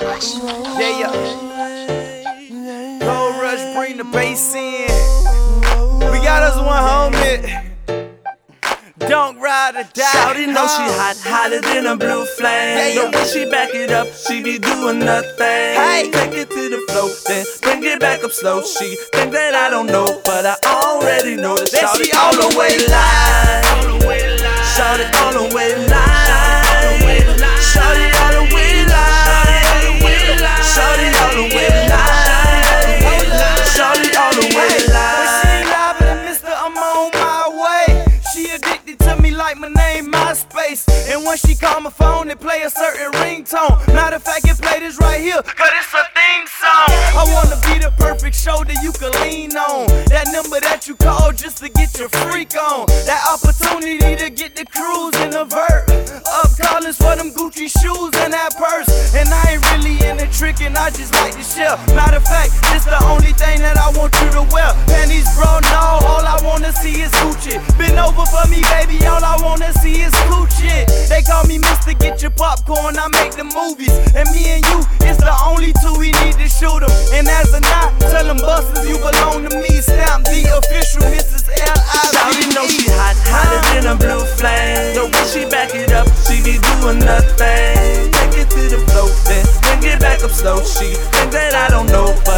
Yeah, yeah. Gold Rush, bring the bass in. We got us one homie. Don't ride or die. Shawty know she hot, hotter than a blue flame. Yeah, yeah. The way she back it up, she be doing nothing. Hey. Take it to the floor, then bring it back up slow. She think that I don't know, but I already know that That Shawty she all the way live. Shawty all the way live. Like my name, MySpace. And when she call my phone, it play a certain ringtone. Matter of fact, it play this right here, cause it's a theme song. I wanna be the perfect shoulder you can lean on. That number that you call just to get your freak on. That opportunity to get the cruise in the vert. Up callings for them Gucci shoes and that purse. And I ain't really in the trickin', I just like to share. Matter of fact, this the only thing that I want you to wear. Panties, bro, no, all I wanna see is Gucci. Been over for me, baby, all call me Mr. Get Your Popcorn, I make the movies. And me and you is the only two we need to shoot 'em. And as a knot, tell them busters you belong to me. Stamp the official Mrs. Shawty know she hot, hotter than a blue flame. The way she back it up, she be doing nothing. Take it to the floor, then bring it back up slow. She think that I don't know, but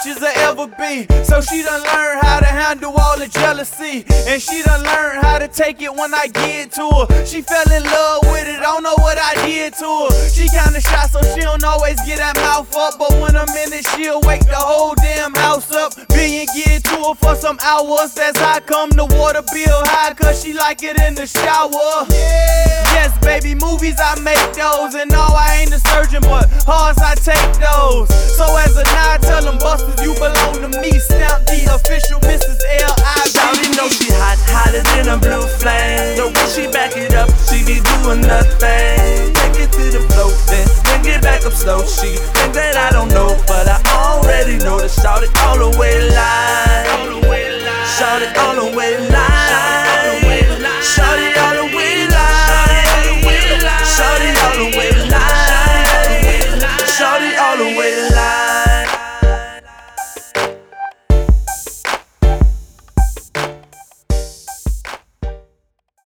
bitches will ever be. So she done learned how to handle all the jealousy. And she done learned how to take it when I get to her. She fell in love with it, I don't know what I did to her. She kinda shy, so she don't always get that mouth up. But when I'm in it, she'll wake the whole damn house up. Being get to her for some hours. That's how come the water bill high, cause she like it in the shower. Yeah. Yes, baby, movies I make those. And no, I ain't a surgeon, but hearts I take those. So as a nod, tell them busters you belong to me. Stamp the official Mrs. L. I Shawty know she hot, hotter than a blue flame. The way she back it up, she be doing nothing. Take it to the floor, then bring it back up slow. She think that I don't know, but I already